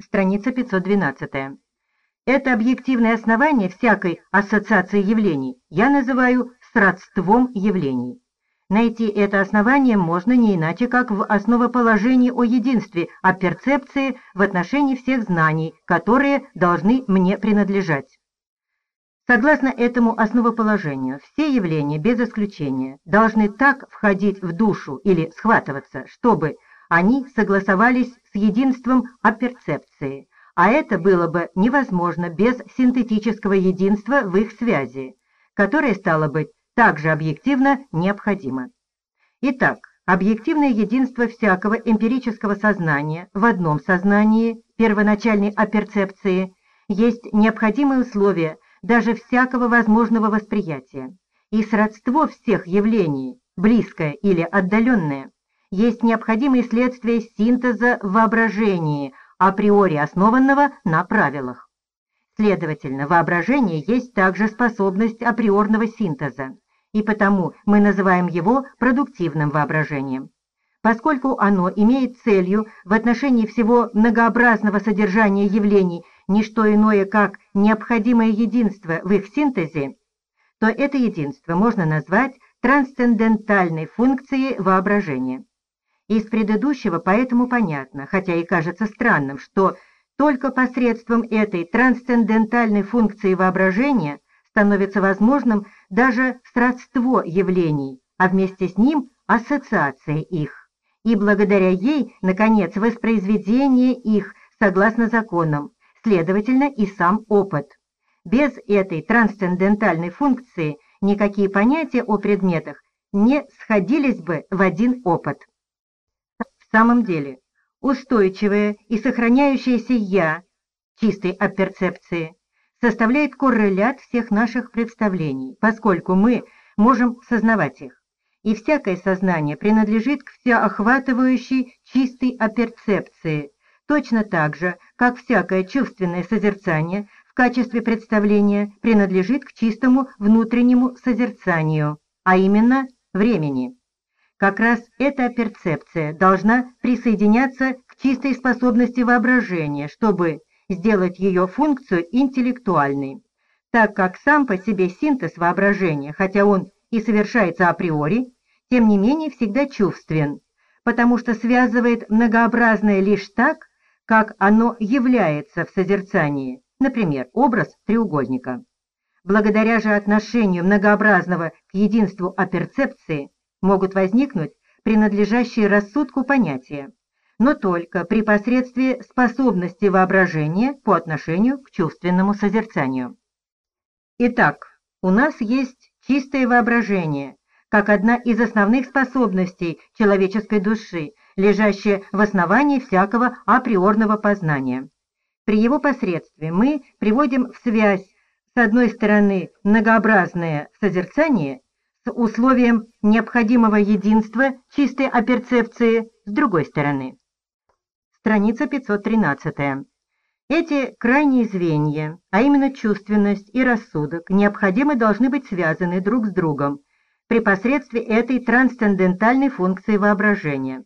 Страница 512. Это объективное основание всякой ассоциации явлений я называю сродством явлений. Найти это основание можно не иначе, как в основоположении о единстве, о перцепции в отношении всех знаний, которые должны мне принадлежать. Согласно этому основоположению, все явления, без исключения, должны так входить в душу или схватываться, чтобы они согласовались с единством о перцепции, а это было бы невозможно без синтетического единства в их связи, которое стало быть также объективно необходимо. Итак, объективное единство всякого эмпирического сознания в одном сознании, первоначальной оперцепции, есть необходимое условие даже всякого возможного восприятия. И сродство всех явлений, близкое или отдаленное, есть необходимое следствие синтеза в воображении, априори основанного на правилах. Следовательно, воображение есть также способность априорного синтеза и потому мы называем его продуктивным воображением. Поскольку оно имеет целью в отношении всего многообразного содержания явлений не что иное, как необходимое единство в их синтезе, то это единство можно назвать трансцендентальной функцией воображения. Из предыдущего поэтому понятно, хотя и кажется странным, что только посредством этой трансцендентальной функции воображения становится возможным даже сродство явлений, а вместе с ним ассоциация их, и благодаря ей, наконец, воспроизведение их согласно законам, следовательно, и сам опыт. Без этой трансцендентальной функции никакие понятия о предметах не сходились бы в один опыт. Самом деле, устойчивое и сохраняющееся «я» чистой оперцепции составляет коррелят всех наших представлений, поскольку мы можем сознавать их. И всякое сознание принадлежит к всеохватывающей чистой оперцепции, точно так же, как всякое чувственное созерцание в качестве представления принадлежит к чистому внутреннему созерцанию, а именно времени. Как раз эта перцепция должна присоединяться к чистой способности воображения, чтобы сделать ее функцию интеллектуальной, так как сам по себе синтез воображения, хотя он и совершается априори, тем не менее всегда чувствен, потому что связывает многообразное лишь так, как оно является в созерцании, например, образ треугольника. Благодаря же отношению многообразного к единству оперцепции могут возникнуть принадлежащие рассудку понятия, но только при посредстве способности воображения по отношению к чувственному созерцанию. Итак, у нас есть чистое воображение, как одна из основных способностей человеческой души, лежащая в основании всякого априорного познания. При его посредстве мы приводим в связь с одной стороны многообразное созерцание условием необходимого единства чистой оперцепции с другой стороны страница 513. Эти крайние звенья, а именно чувственность и рассудок, необходимо должны быть связаны друг с другом при посредстве этой трансцендентальной функции воображения,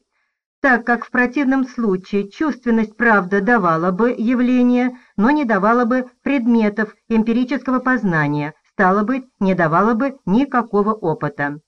так как в противном случае чувственность правда давала бы явление, но не давала бы предметов эмпирического познания, стало быть, не давала бы никакого опыта.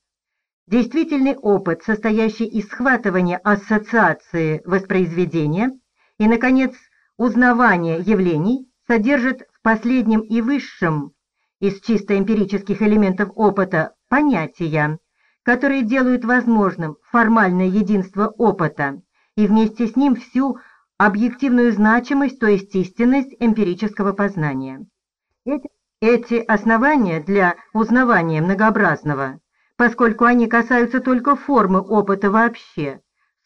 Действительный опыт, состоящий из схватывания ассоциации воспроизведения и, наконец, узнавания явлений, содержит в последнем и высшем из чисто эмпирических элементов опыта понятия, которые делают возможным формальное единство опыта и вместе с ним всю объективную значимость, то есть истинность эмпирического познания. Эти, эти основания для узнавания многообразного поскольку они касаются только формы опыта вообще,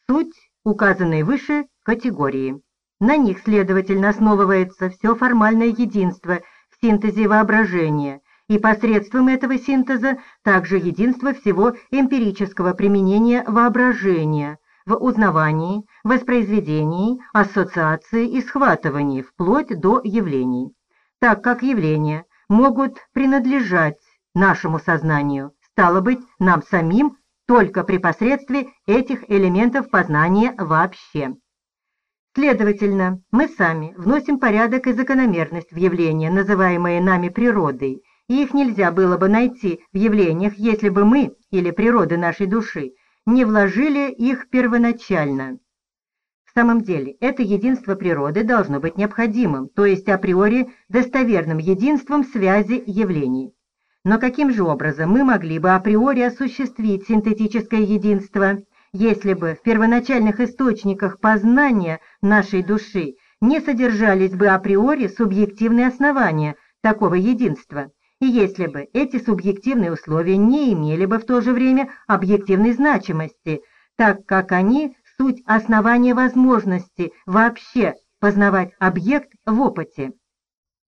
суть указанной выше категории. На них, следовательно, основывается все формальное единство в синтезе воображения, и посредством этого синтеза также единство всего эмпирического применения воображения в узнавании, воспроизведении, ассоциации и схватывании вплоть до явлений, так как явления могут принадлежать нашему сознанию, стало быть, нам самим только при посредстве этих элементов познания вообще. Следовательно, мы сами вносим порядок и закономерность в явления, называемые нами природой, и их нельзя было бы найти в явлениях, если бы мы, или природа нашей души, не вложили их первоначально. В самом деле, это единство природы должно быть необходимым, то есть априори достоверным единством связи явлений. Но каким же образом мы могли бы априори осуществить синтетическое единство, если бы в первоначальных источниках познания нашей души не содержались бы априори субъективные основания такого единства, и если бы эти субъективные условия не имели бы в то же время объективной значимости, так как они – суть основания возможности вообще познавать объект в опыте.